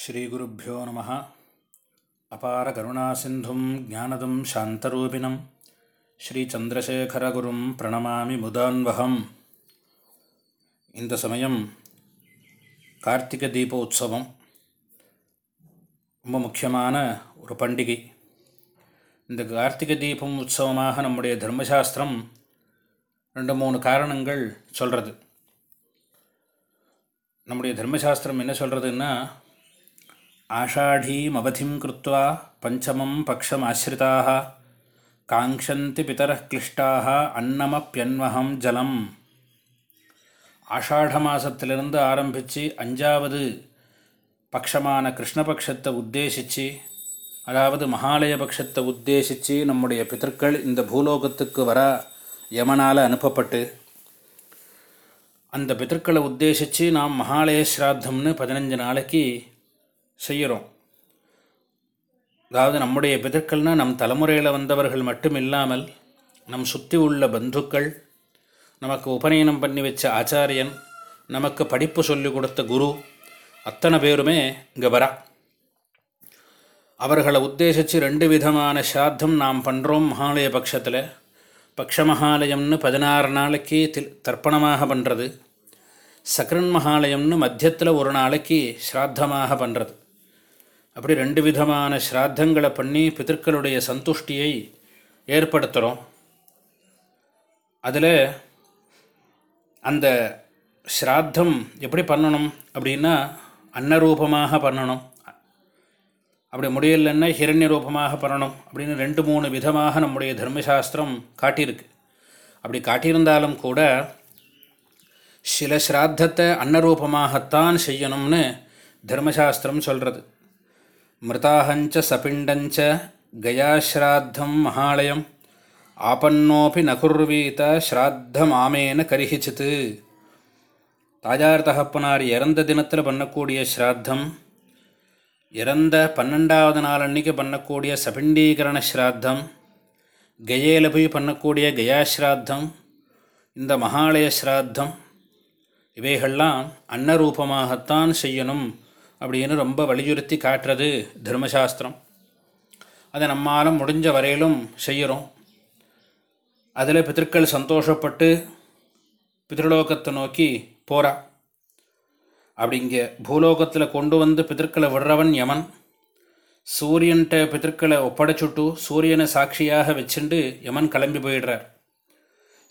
ஸ்ரீகுருப்போ நம. அபார கருணாசிந்தும் ஜானதம் சாந்தரூபிணம். ஸ்ரீச்சந்திரசேகரகுரும் பிரணமாமி முதான்வகம். இந்த சமயம் கார்த்திகை தீப உற்சவம் ரொம்ப முக்கியமான ஒரு பண்டிகை. இந்த கார்த்திகை தீபம் உற்சவமாக நம்முடைய தர்மசாஸ்திரம் ரெண்டு மூணு காரணங்கள் சொல்கிறது நம்முடைய தர்மசாஸ்திரம் என்ன சொல்கிறதுன்னா ஆஷாಢீம் कृत्वा கிருத்வா பஞ்சமம் பக்ஷம் ஆசிரிதாக காங்ஷந்தி பிதர கிளிஷ்டாக அன்னமப்பியன்வகம் ஜலம் ஆஷாட மாதத்திலிருந்து ஆரம்பித்து அஞ்சாவது பக்ஷமான கிருஷ்ணபக்ஷத்தை உத்தேசித்து அதாவது மகாலய பக்ஷத்தை உத்தேசித்து நம்முடைய பித்தர்கள் இந்த பூலோகத்துக்கு வர யமனால் அனுப்பப்பட்டு அந்த பித்தர்களை உத்தேசித்து நாம் மகாலய ஸ்ராத்தம்னு பதினஞ்சு நாளைக்கு செய்கிறோம். அதாவது நம்முடைய பிதற்கள்னால் நம் தலைமுறையில் வந்தவர்கள் மட்டும் இல்லாமல் நம் சுற்றி உள்ள பந்துக்கள் நமக்கு உபநயனம் பண்ணி வச்ச ஆச்சாரியன் நமக்கு படிப்பு சொல்லிக் கொடுத்த குரு அத்தனை பேருமே இங்கே வரா. அவர்களை உத்தேசித்து ரெண்டு விதமான சாத்தம் நாம் பண்ணுறோம் மகாலய பட்சத்தில். பக்ஷ மகாலயம்னு பதினாறு நாளைக்கு தில் தர்ப்பணமாக பண்ணுறது சக்ரன் மகாலயம்னு மத்தியத்தில் ஒரு நாளைக்கு ஸ்ராத்தமாக பண்ணுறது அப்படி ரெண்டு விதமான ஸ்ராத்தங்களை பண்ணி பித்தர்களுடைய சந்துஷ்டியை ஏற்படுத்துகிறோம் அதில் அந்த ஸ்ராத்தம் எப்படி பண்ணணும் அப்படின்னா அன்னரூபமாக பண்ணணும். அப்படி முடியலைன்னா ஹிரண்ய ரூபமாக பண்ணணும் அப்படின்னு ரெண்டு மூணு விதமாக நம்முடைய தர்மசாஸ்திரம் காட்டியிருக்கு. அப்படி காட்டியிருந்தாலும் கூட சில ஸ்ராத்தத்தை அன்னரூபமாகத்தான் செய்யணும்னு தர்மசாஸ்திரம் சொல்கிறது மிருதாஹஞ்ச சபிண்டஞ்ச கயாஸ்ராத்தம் மகாலயம் ஆபன்னோபி நகுர்வீத ஸ்ராத்தமாமேன கரிஹிச்சித்து தாஜார் தகப்பனார் இறந்த தினத்தில் பண்ணக்கூடிய ஸ்ராத்தம் இறந்த பன்னெண்டாவது நாள் அன்றைக்கி பண்ணக்கூடிய சபிண்டீகரண ஸ்ராத்தம் கயேல போய் பண்ணக்கூடிய கயாஸ்ராத்தம் இந்த மகாலய ஸ்ராத்தம் இவைகள்லாம் அன்னரூபமாகத்தான் செய்யணும்। அப்படின்னு ரொம்ப வலியுறுத்தி காட்டுறது தர்மசாஸ்திரம். அதை நம்மாலும் முடிஞ்ச வரையிலும் செய்கிறோம் அதில் பித்திருக்கள் சந்தோஷப்பட்டு பித்ருலோகத்தை நோக்கி போகிறா அப்படி இங்கே பூலோகத்தில் கொண்டு வந்து பித்திருக்களை விடுறவன் யமன். சூரியன்கிட்ட பித்திருக்களை ஒப்படைச்சுட்டு சூரியனை சாட்சியாக வச்சுண்டு யமன் கிளம்பி போயிடுறார்.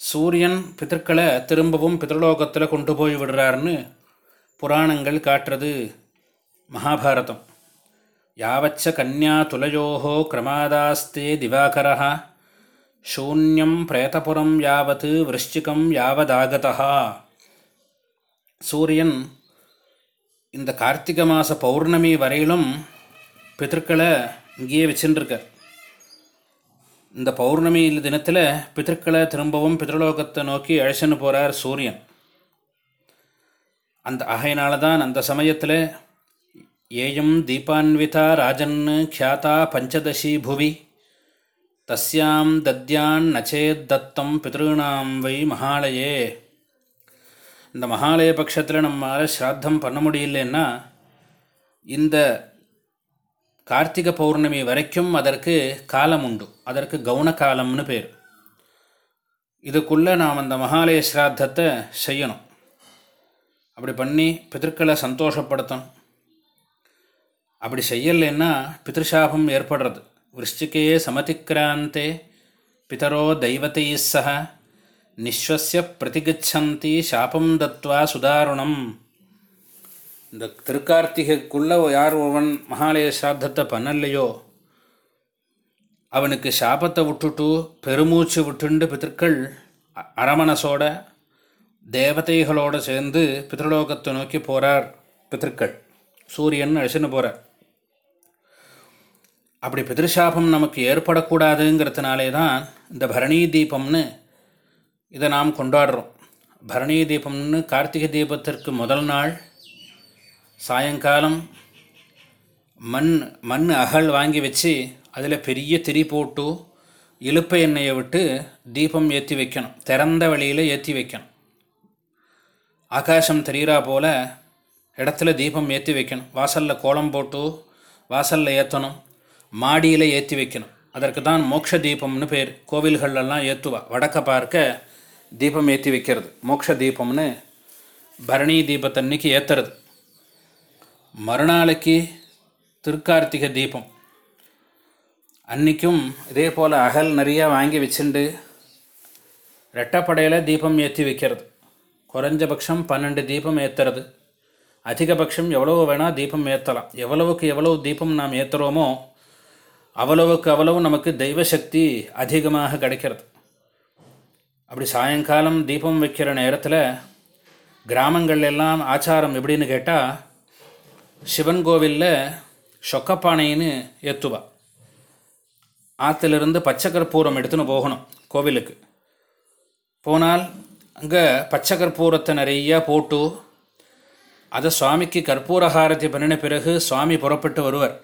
சூரியன் பித்திருக்களை திரும்பவும் பித்ருலோகத்தில் கொண்டு போய் விடுறாருன்னு புராணங்கள் காட்டுறது மகாபாரதம் யாவச்ச கன்யா துலையோ கிரமாதாஸ்தே திவாகர சூன்யம் பிரேதபுரம் யாவத் விருஷ்டிகம் யாவதாகதா சூரியன் இந்த கார்த்திகை மாத பௌர்ணமி வரையிலும் பித்திருக்களை இங்கேயே வச்சுட்டுருக்கார் இந்த பௌர்ணமி தினத்தில் பித்திருக்களை திரும்பவும் பித்ருலோகத்தை நோக்கி அழைச்சின்னு போகிறார் சூரியன். அந்த ஆகையினால தான் அந்த சமயத்தில் ஏயம் தீபான்விதா ராஜன் ख्याता பஞ்சதசி புவி தஸ்யாம் தத்யான் நச்சேத் தத்தம் பிதॄணாம் வை மகாலயே இந்த மகாலய பட்சத்தில் நம்மளால் ஸ்ராத்தம் பண்ண முடியலன்னா இந்த கார்த்திகை பௌர்ணமி வரைக்கும் அதற்கு காலம் உண்டு அதற்கு கவுன காலம்னு பேர் இதுக்குள்ளே நாம் அந்த மகாலய ஸ்ராத்தத்தை செய்யணும் அப்படி பண்ணி பிதற்களை சந்தோஷப்படுத்தணும் அப்படி செய்யலைன்னா பித்ருஷாபம் ஏற்படுறது. விருஷ்டிகே சமதிக்கிராந்தே பிதரோ தெய்வத்தை சக நிஸ்வசிய பிரதிகச்சந்தி சாபம் தத்வா சுதாரணம். இந்த திருக்கார்த்திகைக்குள்ளே யார் ஒருவன் மகாலய சாத்தத்தை பண்ணலையோ அவனுக்கு சாபத்தை விட்டுட்டு பெருமூச்சு விட்டுண்டு பித்திருக்கள் அரமனசோட தேவதைகளோடு சேர்ந்து பித்ருலோகத்தை நோக்கி போகிறார் பித்திருக்கள். சூரியன் அழிச்சுன்னு போகிறார் அப்படி பிதிருஷாபம் நமக்கு ஏற்படக்கூடாதுங்கிறதுனாலே தான் இந்த பரணி தீபம்னு இதை நாம் கொண்டாடுறோம். பரணி தீபம்னு கார்த்திகை தீபத்திற்கு முதல் நாள் சாயங்காலம் மண் மண் அகல் வாங்கி வச்சு அதில் பெரிய திரி போட்டு இழுப்பை எண்ணெயை விட்டு தீபம் ஏற்றி வைக்கணும். திறந்த வழியில் ஏற்றி வைக்கணும். ஆகாசம் தெரிகிறா போல் இடத்துல தீபம் ஏற்றி வைக்கணும். வாசலில் கோலம் போட்டு வாசலில் ஏற்றணும் மாடியில் ஏற்றி வைக்கணும். அதற்கு தான் மோக்ஷ தீபம்னு பேர். கோவில்கள்லாம் ஏற்றுவா வடக்க பார்க்க தீபம் ஏற்றி வைக்கிறது. மோக்ஷ தீபம்னு பரணி தீபத்தன்னைக்கு ஏற்றுறது மறுநாளைக்கு திருக்கார்த்திகை தீபம். அன்றைக்கும் இதே போல் அகல் நிறையா வாங்கி வச்சுண்டு ரெட்டப்படையில் தீபம் ஏற்றி வைக்கிறது. குறைஞ்சபட்சம் பன்னெண்டு தீபம் ஏற்றுறது அதிகபட்சம் எவ்வளவு வேணால் தீபம் ஏற்றலாம் எவ்வளவுக்கு எவ்வளவு தீபம் நாம் ஏற்றுறோமோ அவ்வளவுக்கு அவ்வளவு நமக்கு தெய்வ சக்தி அதிகமாக கிடைக்கிறது. அப்படி சாயங்காலம் தீபம் வைக்கிற நேரத்தில் கிராமங்கள் எல்லாம் ஆச்சாரம் எப்படின்னு கேட்டால் சிவன் கோவிலில் சொக்கப்பானைன்னு ஏற்றுவா ஆற்றுலேருந்து பச்சை கற்பூரம் எடுத்துன்னு போகணும் கோவிலுக்கு. போனால் அங்கே பச்சை கற்பூரத்தை நிறையா போட்டு அதை சுவாமிக்கு கற்பூரஹாரத்தை பண்ணின பிறகு சுவாமி புறப்பட்டு வருவர்.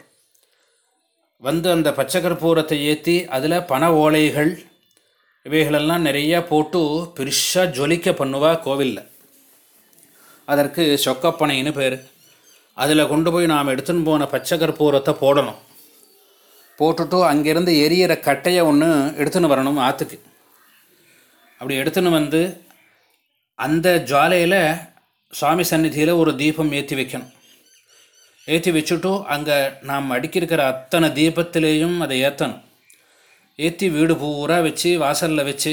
வந்து அந்த பச்சை கற்பூரத்தை ஏற்றி அதில் பண ஓலைகள் இவைகளெல்லாம் நிறையா போட்டு பெருசாக ஜொலிக்க பண்ணுவா கோவிலில். அதற்கு சொக்கப்பனைன்னு பேர். அதில் கொண்டு போய் நாம் எடுத்துன்னு போன பச்சை கற்பூரத்தை போடணும். போட்டுட்டு அங்கேருந்து எரியிற கட்டையை ஒன்று எடுத்துன்னு வரணும் ஆற்றுக்கு அப்படி எடுத்துன்னு வந்து அந்த ஜுவாலையில் சுவாமி சந்நிதியில் ஒரு தீபம் ஏற்றி வைக்கணும். ஏற்றி வச்சுட்டு அங்கே நாம் அடுக்கியிருக்கிற அத்தனை தீபத்திலேயும் அதை ஏற்றணும். ஏற்றி வீடு பூரா வச்சு வாசலில் வச்சு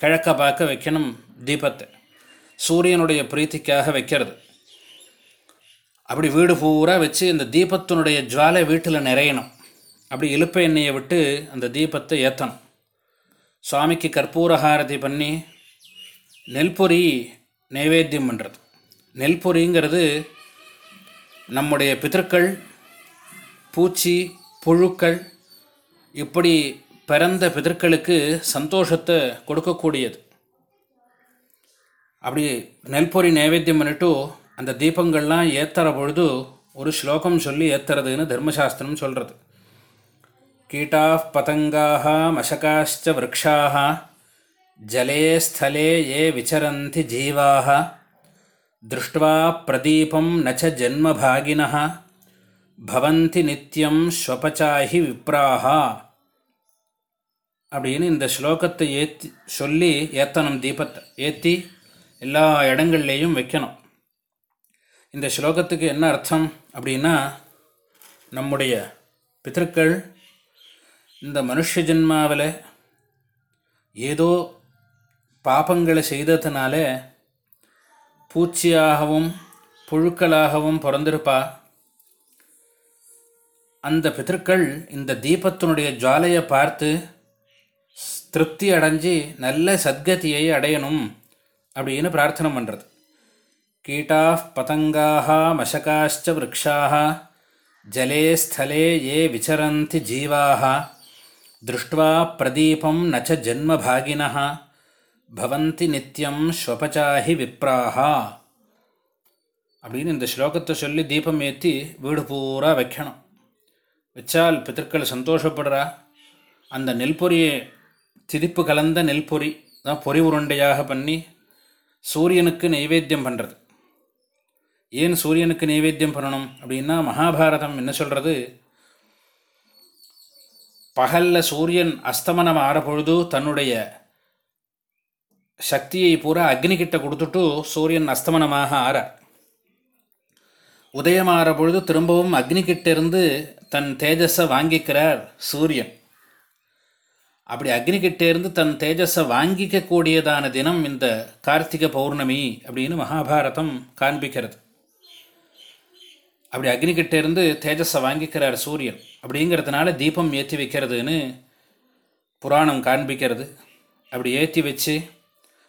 கிழக்க பார்க்க வைக்கணும் தீபத்தை. சூரியனுடைய பிரீத்திக்காக வைக்கிறது. அப்படி வீடு பூரா வச்சு இந்த தீபத்தினுடைய ஜுவாலை வீட்டில் நிறையணும். அப்படி இழுப்ப எண்ணெயை விட்டு அந்த தீபத்தை ஏற்றணும். சுவாமிக்கு கற்பூரஹாரதி பண்ணி நெல்பொரி நைவேத்தியம் பண்ணுறது நெல்பொரிங்கிறது நம்முடைய பிதற்கள் பூச்சி புழுக்கள் இப்படி பிறந்த பிதற்களுக்கு சந்தோஷத்தை கொடுக்கக்கூடியது. அப்படி நெல்பொரி நைவேத்தியம் பண்ணிட்டு அந்த தீபங்கள்லாம் ஏற்றுற பொழுது ஒரு ஸ்லோகம் சொல்லி ஏற்றுறதுன்னு தர்மசாஸ்திரம் சொல்கிறது கீட்டா பதங்காக மசகாச்ச விரக்ஷாக ஜலே ஸ்தலே ஏ விசரந்தி ஜீவாக திருஷ்டுவா பிரதீபம் நச்ச ஜென்மபாகின பவந்தி நித்தியம் ஸ்வபச்சாகி விப்ராஹா அப்படின்னு இந்த ஸ்லோகத்தை ஏற்றி சொல்லி ஏற்றணும் தீபத்தை ஏற்றி எல்லா இடங்கள்லேயும் வைக்கணும். இந்த ஸ்லோகத்துக்கு என்ன அர்த்தம் அப்படின்னா நம்முடைய பிதற்கள் இந்த மனுஷ ஜென்மாவில் ஏதோ பாபங்களை செய்ததுனால பூச்சியாகவும் புழுக்களாகவும் பிறந்திருப்பா. அந்த பிதற்கள் இந்த தீபத்தினுடைய ஜுவாலையை பார்த்து திருப்தி அடைஞ்சு நல்ல சத்கதியை அடையணும் அப்படின்னு பிரார்த்தனை பண்ணுறது கீட்டா பதங்காக மசகாச்ச விரக்ஷாக ஜலே ஸ்தலே ஏ விசரந்தி ஜீவாக திருஷ்டுவா பிரதீபம் நச்ச ஜென்மபாகின பவந்தி நித்தியம் ஸ்வபச்சாஹி விப்ராஹா. அப்படின்னு இந்த ஸ்லோகத்தை சொல்லி தீபம் ஏற்றி வீடு பூரா வைக்கணும். வச்சால் பித்தர்கள் சந்தோஷப்படுறா. அந்த நெல்பொரியை திதிப்பு கலந்த நெல்பொரி தான் பொறி உருண்டையாக பண்ணி சூரியனுக்கு நைவேத்தியம் பண்ணுறது ஏன் சூரியனுக்கு நைவேத்தியம் பண்ணணும் அப்படின்னா மகாபாரதம் என்ன சொல்கிறது பகலில் சூரியன் அஸ்தமனம் ஆற பொழுது தன்னுடைய சக்தியை பூரா அக்னிகிட்ட கொடுத்துட்டு சூரியன் அஸ்தமனமாக ஆற. உதயமாகிற பொழுது திரும்பவும் அக்னிகிட்டிருந்து தன் தேஜஸை வாங்கிக்கிறார் சூரியன். அப்படி அக்னிகிட்டே இருந்து தன் தேஜஸை வாங்கிக்கக்கூடியதான தினம் இந்த கார்த்திகை பௌர்ணமி அப்படின்னு மகாபாரதம் காண்பிக்கிறது. அப்படி அக்னிகிட்டே இருந்து தேஜஸை வாங்கிக்கிறார் சூரியன். அப்படிங்கிறதுனால தீபம் ஏற்றி வைக்கிறதுன்னு புராணம் காண்பிக்கிறது. அப்படி ஏற்றி வச்சு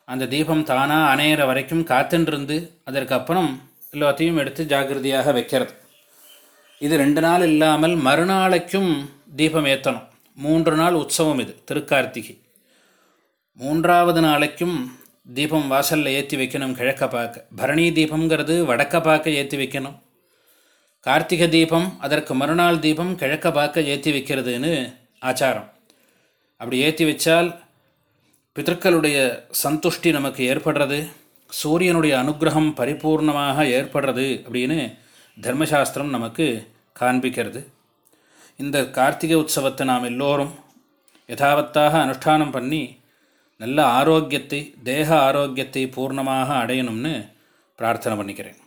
அந்த தீபம் தானாக அணையிற வரைக்கும் காத்துன்றிருந்து அதற்கப்புறம் எல்லாத்தையும் எடுத்து ஜாகிரதையாக வைக்கிறது. இது ரெண்டு நாள் இல்லாமல் மறுநாளைக்கும் தீபம் ஏற்றணும் மூன்று நாள் உற்சவம் இது திருக்கார்த்திகை. மூன்றாவது நாளைக்கும் தீபம் வாசலில் ஏற்றி வைக்கணும் கிழக்க பார்க்க பரணி தீபங்கிறது வடக்க பார்க்க ஏற்றி வைக்கணும். கார்த்திகை தீபம் அதற்கு மறுநாள் தீபம் கிழக்க பார்க்க ஏற்றி வைக்கிறதுன்னு ஆச்சாரம். அப்படி ஏற்றி வச்சால் பிதற்களுடைய சந்துஷ்டி நமக்கு ஏற்படுறது சூரியனுடைய அனுகிரகம் பரிபூர்ணமாக ஏற்படுறது அப்படின்னு தர்மசாஸ்திரம் நமக்கு காண்பிக்கிறது. இந்த கார்த்திகை உற்சவத்தை நாம் எல்லோரும் யதாவத்தாக அனுஷ்டானம் பண்ணி நல்ல ஆரோக்கியத்தை தேக ஆரோக்கியத்தை பூர்ணமாக அடையணும்னு பிரார்த்தனை பண்ணிக்கிறேன்.